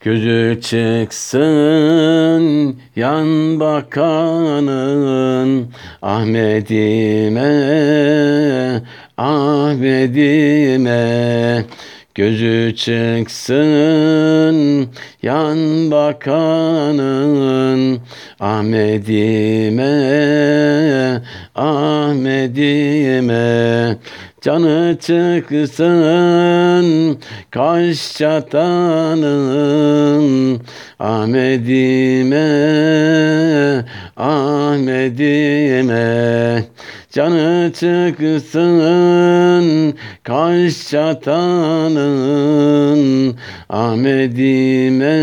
Gözü çıksın yan bakanın. Ahmet'ime, Ahmet'ime. Gözü çıksın yan bakanın. Ahmet'ime, Ahmet'ime Canı çıksın kaş çatanın. Ahmet'ime, Ahmet'ime Canı çıksın kaş çatanın. Ahmet'ime,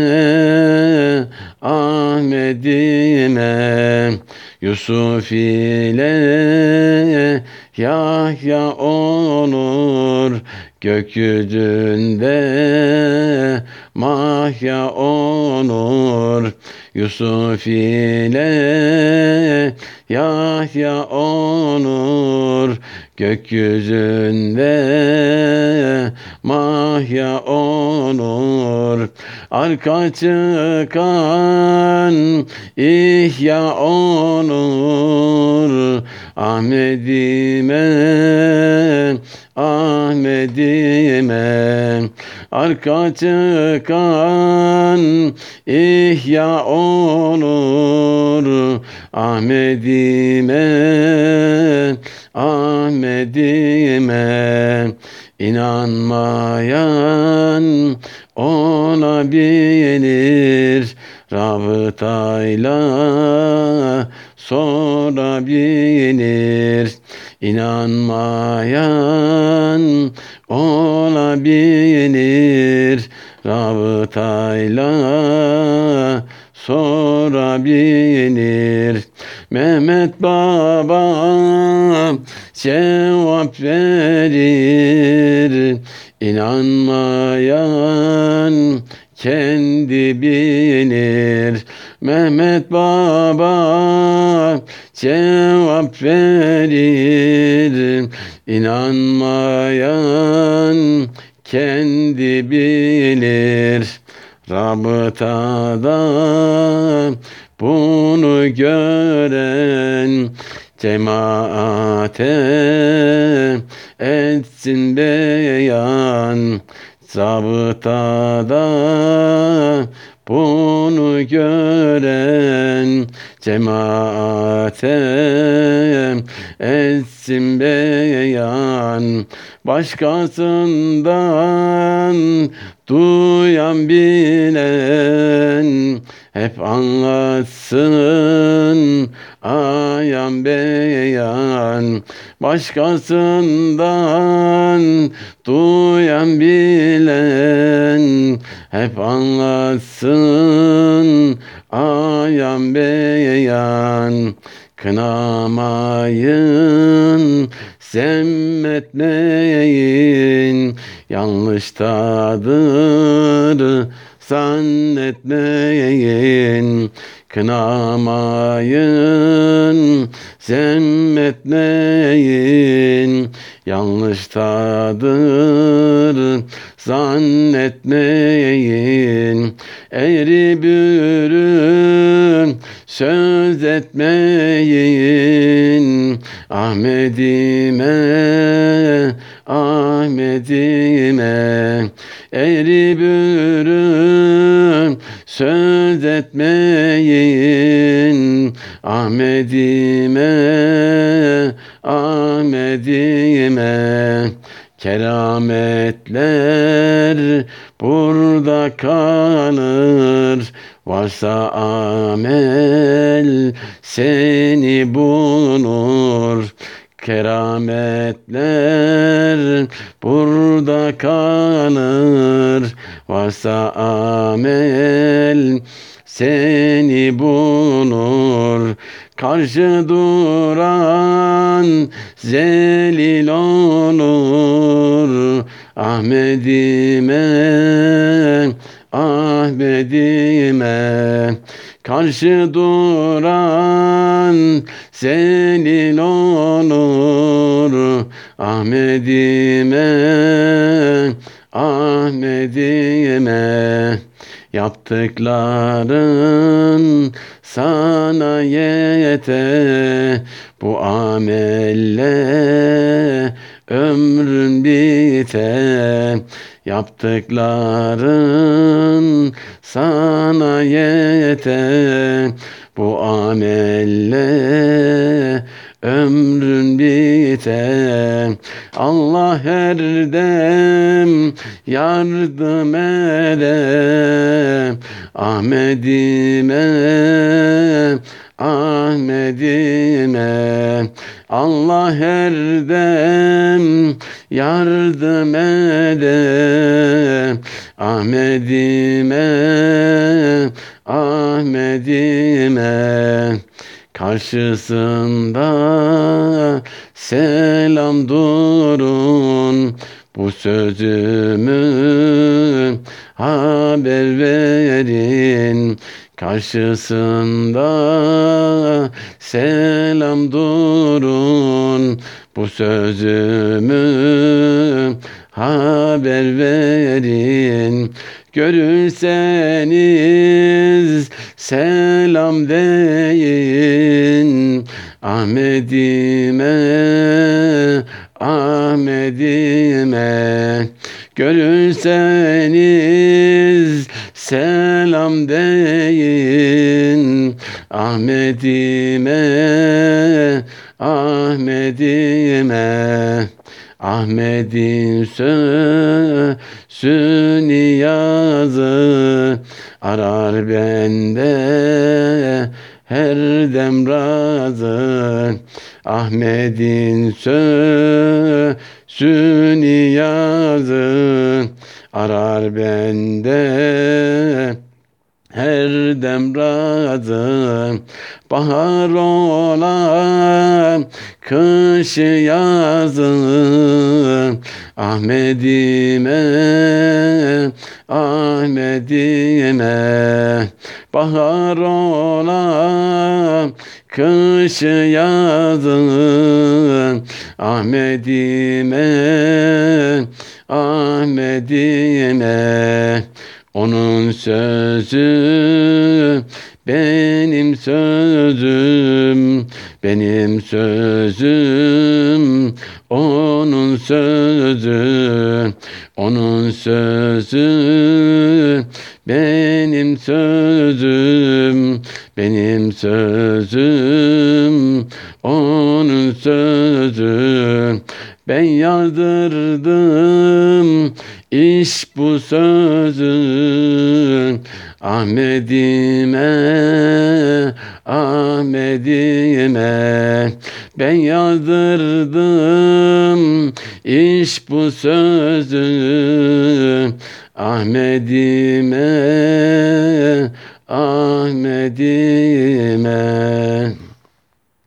Ahmet'ime Yusuf ile Yahya olur gökyüzünde Mahya olur Yusuf ile Yahya olur gökyüzünde Mahya olur arka çıkan ihya olur Ahmet'ime Ahmet'ime arka çıkan ihya olur. Ahmet'ime Ahmet'ime inanmayan ona bilir rabıtayla sonra bilir inanmayan olabilir. Rabıtayla sonra bilinir Mehmet Baba cevap verir. İnanmayan kendi bilir Mehmet Baba cevap verir İnanmayan kendi bilir. Rabıtada bunu gören cemaate etsin beyan. Zabıtada bunu gören cemaate etsin beyan. Başkasından duyan bilen hep anlatsın ayan beyan başkasından duyan bilen hep anlatsın. Ayan beyan kınamayın zemmetmeyin. Yanlıştadır zannetmeyin kınamayın zemmetmeyin yanlıştadır zannetmeyin. Eğri bürün söz etmeyin. Ahmet'ime Ahmet'ime eğri bürün etmeyin. Ahmet'ime Ahmet'ime Kerametler burada kalır. Varsa amel seni bulur. Kerametler burada kalır. Varsa amel seni bulur Karşı duran zelil olur. Ahmet'ime Ahmet'ime Karşı duran zelil olur. Ahmet'ime Ahmet'ime Yaptıkların sana yete Bu amelle ömrün bite. Yaptıkların sana yete Bu amelle ömrün bite Allah her dem yardım ede Ahmet'ime Ahmet'ime Allah her dem yardım ede Ahmet'ime Ahmet'ime Karşısında selam durun. Bu sözümü haber verin. Karşısında selam durun. Bu sözümü haber verin. Görürseniz selam deyin Ahmet'ime Ahmet'ime Görürseniz selam deyin. Ahmet'ime Ahmet'ime Ahmet'in sözünü yazı arar bende her dem razı Ahmet'in sözünü yazı. Arar bende her dem razı. Bahar olan kış yazı. Ahmet'ime Ahmet'ime bahar olan kış yazı Ahmet'ime Ahmet'ime. Onun sözü benim sözüm, benim sözüm, onun sözü, onun sözü, benim sözüm, benim sözüm, onun sözü. Ben yazdırdım iş bu sözün. Ahmet'ime Ahmet'ime ben yazdırdım iş bu sözün Ahmet'ime Ahmet'ime